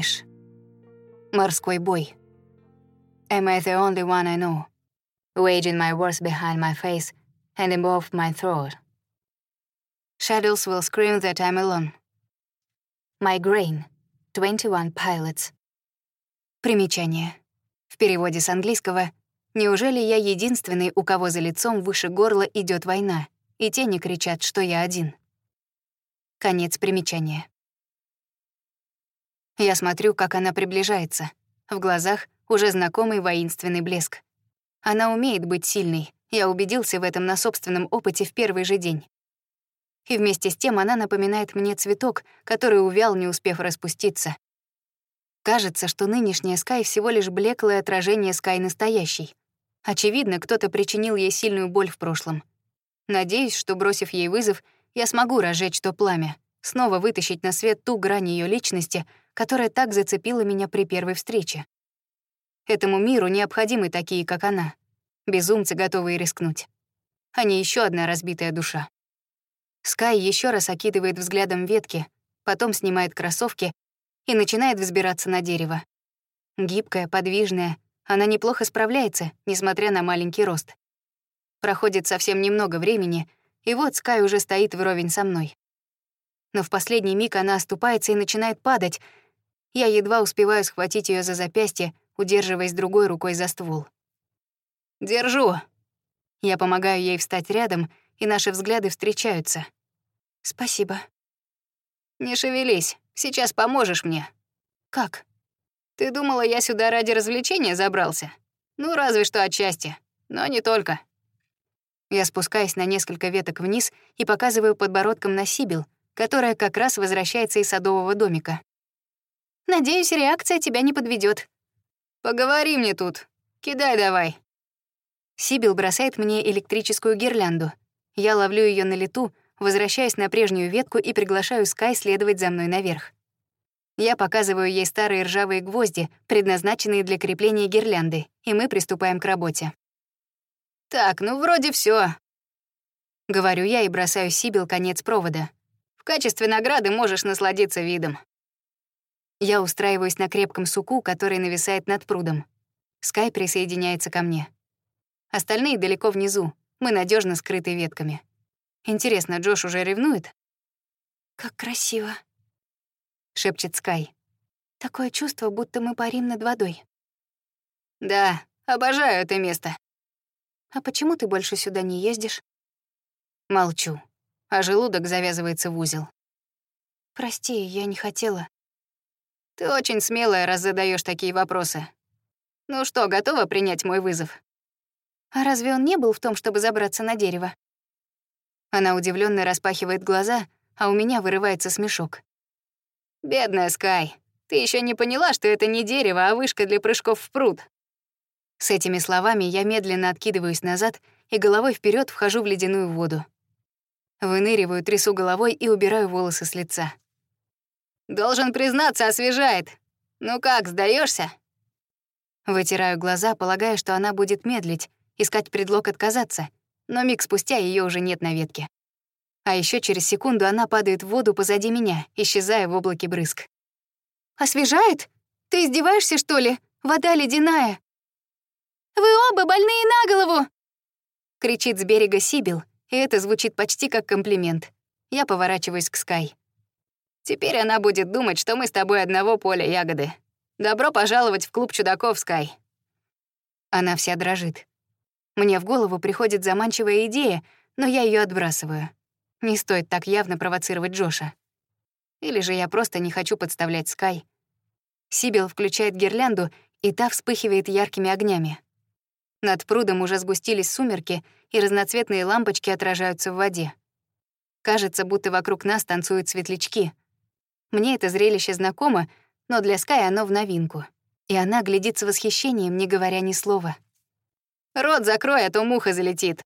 Эш. Морской бой. Am I the only one I know? Waging my words behind my face and above my throat. Shadows will scream that I'm alone. Migraine. 21 pilots. Примечание. В переводе с английского «Неужели я единственный, у кого за лицом выше горла идет война, и те не кричат, что я один?» Конец примечания. Я смотрю, как она приближается. В глазах уже знакомый воинственный блеск. Она умеет быть сильной. Я убедился в этом на собственном опыте в первый же день. И вместе с тем она напоминает мне цветок, который увял, не успев распуститься. Кажется, что нынешняя Скай всего лишь блеклое отражение Скай настоящей. Очевидно, кто-то причинил ей сильную боль в прошлом. Надеюсь, что, бросив ей вызов, я смогу разжечь то пламя, снова вытащить на свет ту грань ее личности, которая так зацепила меня при первой встрече. Этому миру необходимы такие, как она, безумцы, готовые рискнуть. А не еще одна разбитая душа. Скай еще раз окидывает взглядом ветки, потом снимает кроссовки и начинает взбираться на дерево. Гибкая, подвижная, она неплохо справляется, несмотря на маленький рост. Проходит совсем немного времени, и вот Скай уже стоит вровень со мной. Но в последний миг она оступается и начинает падать. Я едва успеваю схватить ее за запястье, удерживаясь другой рукой за ствол. «Держу!» Я помогаю ей встать рядом, и наши взгляды встречаются. «Спасибо». «Не шевелись, сейчас поможешь мне». «Как?» «Ты думала, я сюда ради развлечения забрался? Ну, разве что отчасти, но не только». Я спускаюсь на несколько веток вниз и показываю подбородком на Сибил, которая как раз возвращается из садового домика. «Надеюсь, реакция тебя не подведет. «Поговори мне тут. Кидай давай». Сибил бросает мне электрическую гирлянду. Я ловлю ее на лету, возвращаюсь на прежнюю ветку и приглашаю Скай следовать за мной наверх. Я показываю ей старые ржавые гвозди, предназначенные для крепления гирлянды, и мы приступаем к работе. «Так, ну вроде все. Говорю я и бросаю Сибил конец провода. В качестве награды можешь насладиться видом. Я устраиваюсь на крепком суку, который нависает над прудом. Скай присоединяется ко мне. Остальные далеко внизу, мы надежно скрыты ветками. Интересно, Джош уже ревнует? «Как красиво», — шепчет Скай. «Такое чувство, будто мы парим над водой». «Да, обожаю это место», а почему ты больше сюда не ездишь? Молчу, а желудок завязывается в узел. Прости, я не хотела. Ты очень смелая, раз задаешь такие вопросы. Ну что, готова принять мой вызов? А разве он не был в том, чтобы забраться на дерево? Она удивленно распахивает глаза, а у меня вырывается смешок. Бедная Скай, ты еще не поняла, что это не дерево, а вышка для прыжков в пруд. С этими словами я медленно откидываюсь назад и головой вперед вхожу в ледяную воду. Выныриваю, трясу головой и убираю волосы с лица. «Должен признаться, освежает. Ну как, сдаешься? Вытираю глаза, полагая, что она будет медлить, искать предлог отказаться, но миг спустя ее уже нет на ветке. А еще через секунду она падает в воду позади меня, исчезая в облаке брызг. «Освежает? Ты издеваешься, что ли? Вода ледяная!» Вы оба больные на голову!» Кричит с берега Сибил, и это звучит почти как комплимент. Я поворачиваюсь к Скай. «Теперь она будет думать, что мы с тобой одного поля ягоды. Добро пожаловать в клуб чудаков, Скай». Она вся дрожит. Мне в голову приходит заманчивая идея, но я ее отбрасываю. Не стоит так явно провоцировать Джоша. Или же я просто не хочу подставлять Скай. Сибил включает гирлянду, и та вспыхивает яркими огнями. Над прудом уже сгустились сумерки, и разноцветные лампочки отражаются в воде. Кажется, будто вокруг нас танцуют светлячки. Мне это зрелище знакомо, но для Скай оно в новинку. И она глядит с восхищением, не говоря ни слова. «Рот закрой, а то муха залетит».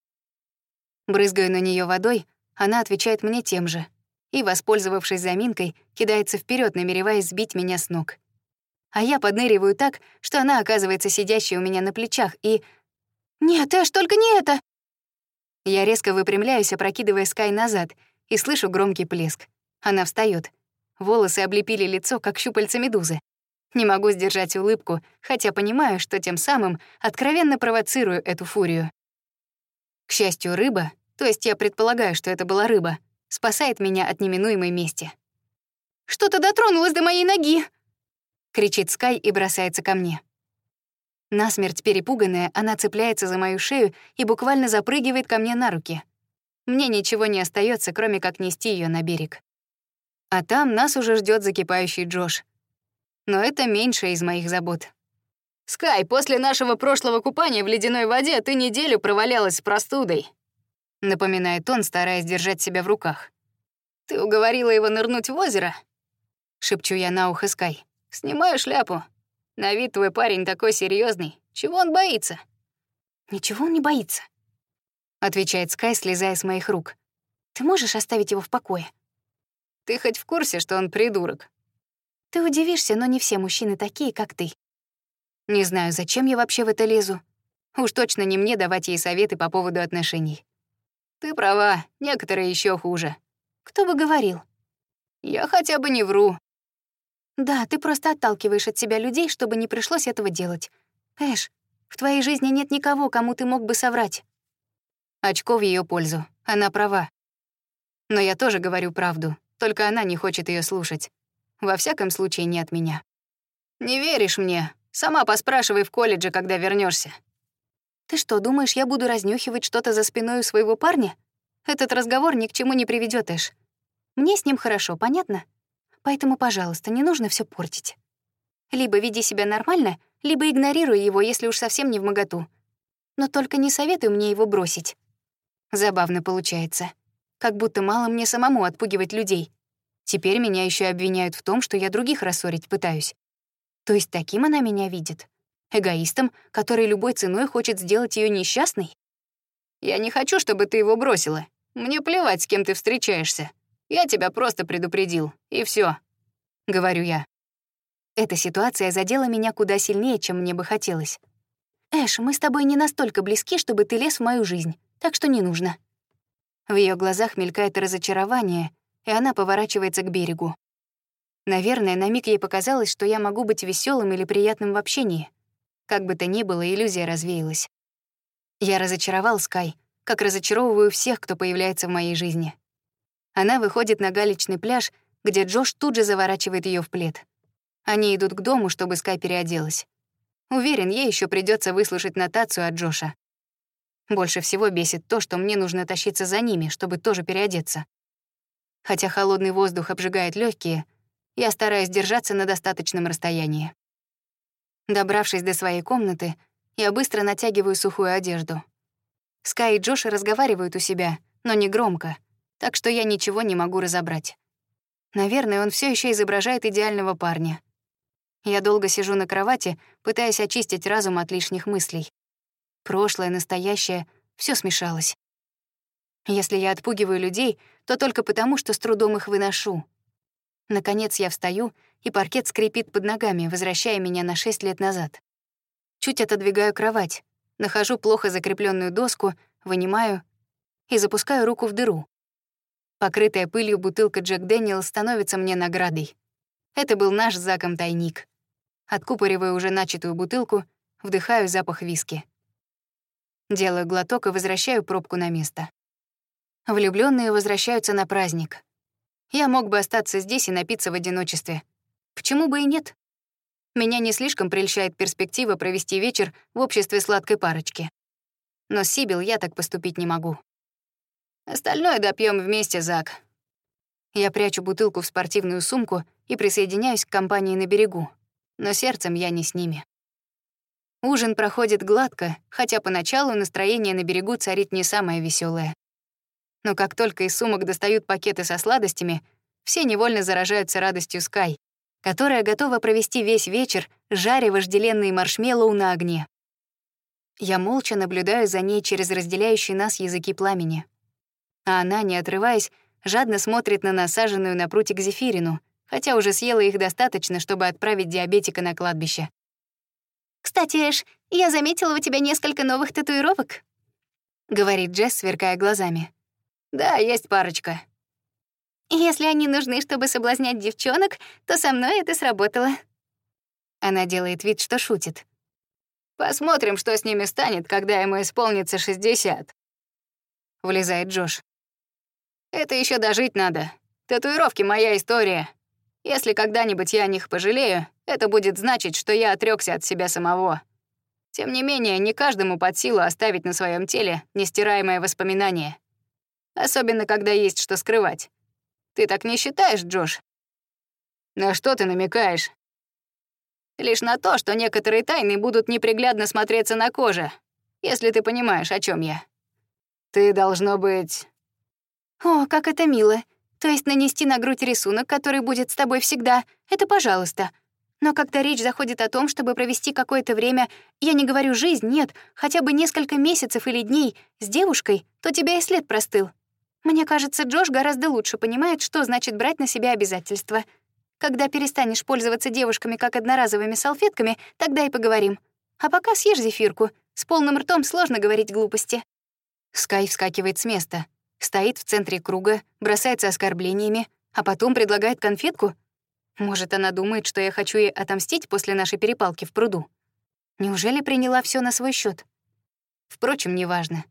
Брызгаю на нее водой, она отвечает мне тем же. И, воспользовавшись заминкой, кидается вперед, намереваясь сбить меня с ног. А я подныриваю так, что она оказывается сидящей у меня на плечах и «Нет, Эш, только не это!» Я резко выпрямляюсь, опрокидывая Скай назад, и слышу громкий плеск. Она встает. Волосы облепили лицо, как щупальца медузы. Не могу сдержать улыбку, хотя понимаю, что тем самым откровенно провоцирую эту фурию. К счастью, рыба, то есть я предполагаю, что это была рыба, спасает меня от неминуемой мести. «Что-то дотронулось до моей ноги!» — кричит Скай и бросается ко мне. Насмерть перепуганная, она цепляется за мою шею и буквально запрыгивает ко мне на руки. Мне ничего не остается, кроме как нести ее на берег. А там нас уже ждет закипающий Джош. Но это меньше из моих забот. «Скай, после нашего прошлого купания в ледяной воде ты неделю провалялась с простудой», — напоминает он, стараясь держать себя в руках. «Ты уговорила его нырнуть в озеро?» — шепчу я на ухо Скай. «Снимаю шляпу. На вид твой парень такой серьезный. Чего он боится?» «Ничего он не боится», — отвечает Скай, слезая с моих рук. «Ты можешь оставить его в покое?» «Ты хоть в курсе, что он придурок?» «Ты удивишься, но не все мужчины такие, как ты». Не знаю, зачем я вообще в это лезу. Уж точно не мне давать ей советы по поводу отношений. Ты права, некоторые еще хуже. Кто бы говорил? Я хотя бы не вру. Да, ты просто отталкиваешь от себя людей, чтобы не пришлось этого делать. Эш, в твоей жизни нет никого, кому ты мог бы соврать. Очко в ее пользу. Она права. Но я тоже говорю правду, только она не хочет ее слушать. Во всяком случае, не от меня. «Не веришь мне? Сама поспрашивай в колледже, когда вернешься. Ты что, думаешь, я буду разнюхивать что-то за спиной у своего парня? Этот разговор ни к чему не приведет, Эш. Мне с ним хорошо, понятно? Поэтому, пожалуйста, не нужно все портить. Либо веди себя нормально, либо игнорируй его, если уж совсем не в моготу. Но только не советуй мне его бросить. Забавно получается. Как будто мало мне самому отпугивать людей. Теперь меня еще обвиняют в том, что я других рассорить пытаюсь. То есть таким она меня видит? Эгоистом, который любой ценой хочет сделать ее несчастной? Я не хочу, чтобы ты его бросила. Мне плевать, с кем ты встречаешься. Я тебя просто предупредил, и все, говорю я. Эта ситуация задела меня куда сильнее, чем мне бы хотелось. Эш, мы с тобой не настолько близки, чтобы ты лез в мою жизнь, так что не нужно. В ее глазах мелькает разочарование, и она поворачивается к берегу. Наверное, на миг ей показалось, что я могу быть веселым или приятным в общении. Как бы то ни было, иллюзия развеялась. Я разочаровал Скай, как разочаровываю всех, кто появляется в моей жизни. Она выходит на галечный пляж, где Джош тут же заворачивает ее в плед. Они идут к дому, чтобы Скай переоделась. Уверен, ей еще придется выслушать нотацию от Джоша. Больше всего бесит то, что мне нужно тащиться за ними, чтобы тоже переодеться. Хотя холодный воздух обжигает легкие, я стараюсь держаться на достаточном расстоянии. Добравшись до своей комнаты, я быстро натягиваю сухую одежду. Скай и Джош разговаривают у себя, но не громко, так что я ничего не могу разобрать. Наверное, он все еще изображает идеального парня. Я долго сижу на кровати, пытаясь очистить разум от лишних мыслей. Прошлое, настоящее — все смешалось. Если я отпугиваю людей, то только потому, что с трудом их выношу. Наконец я встаю, и паркет скрипит под ногами, возвращая меня на шесть лет назад. Чуть отодвигаю кровать, нахожу плохо закрепленную доску, вынимаю и запускаю руку в дыру. Покрытая пылью бутылка Джек Дэниел становится мне наградой. Это был наш Заком тайник. Откупориваю уже начатую бутылку, вдыхаю запах виски. Делаю глоток и возвращаю пробку на место. Влюбленные возвращаются на праздник. Я мог бы остаться здесь и напиться в одиночестве. Почему бы и нет? Меня не слишком прельщает перспектива провести вечер в обществе сладкой парочки. Но с Сибил я так поступить не могу. Остальное допьем вместе, Зак. Я прячу бутылку в спортивную сумку и присоединяюсь к компании на берегу. Но сердцем я не с ними. Ужин проходит гладко, хотя поначалу настроение на берегу царит не самое веселое но как только из сумок достают пакеты со сладостями, все невольно заражаются радостью Скай, которая готова провести весь вечер, жаря вожделенные маршмеллоу на огне. Я молча наблюдаю за ней через разделяющие нас языки пламени. А она, не отрываясь, жадно смотрит на насаженную на прутик зефирину, хотя уже съела их достаточно, чтобы отправить диабетика на кладбище. «Кстати, Эш, я заметила у тебя несколько новых татуировок», — говорит Джесс, сверкая глазами. Да, есть парочка. Если они нужны, чтобы соблазнять девчонок, то со мной это сработало. Она делает вид, что шутит. Посмотрим, что с ними станет, когда ему исполнится 60. Влезает Джош. Это еще дожить надо. Татуировки — моя история. Если когда-нибудь я о них пожалею, это будет значить, что я отрекся от себя самого. Тем не менее, не каждому под силу оставить на своем теле нестираемое воспоминание. Особенно, когда есть что скрывать. Ты так не считаешь, Джош? На что ты намекаешь? Лишь на то, что некоторые тайны будут неприглядно смотреться на коже, если ты понимаешь, о чем я. Ты должно быть... О, как это мило. То есть нанести на грудь рисунок, который будет с тобой всегда, это пожалуйста. Но когда речь заходит о том, чтобы провести какое-то время, я не говорю жизнь, нет, хотя бы несколько месяцев или дней с девушкой, то тебя и след простыл. Мне кажется, Джош гораздо лучше понимает, что значит брать на себя обязательства — когда перестанешь пользоваться девушками как одноразовыми салфетками, тогда и поговорим. А пока съешь зефирку. С полным ртом сложно говорить глупости». Скай вскакивает с места, стоит в центре круга, бросается оскорблениями, а потом предлагает конфетку. Может, она думает, что я хочу ей отомстить после нашей перепалки в пруду? Неужели приняла все на свой счет? Впрочем, неважно.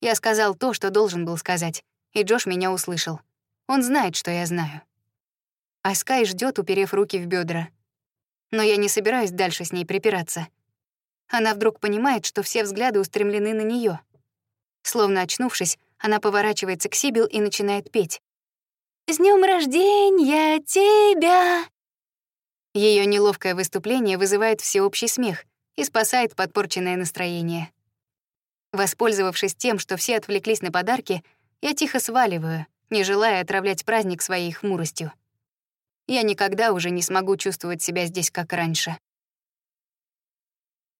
Я сказал то, что должен был сказать, и Джош меня услышал. Он знает, что я знаю а Скай ждет, уперев руки в бедра. Но я не собираюсь дальше с ней припираться. Она вдруг понимает, что все взгляды устремлены на нее. Словно очнувшись, она поворачивается к Сибил и начинает петь. «С днем рождения тебя!» Ее неловкое выступление вызывает всеобщий смех и спасает подпорченное настроение. Воспользовавшись тем, что все отвлеклись на подарки, я тихо сваливаю, не желая отравлять праздник своей хмуростью я никогда уже не смогу чувствовать себя здесь, как раньше.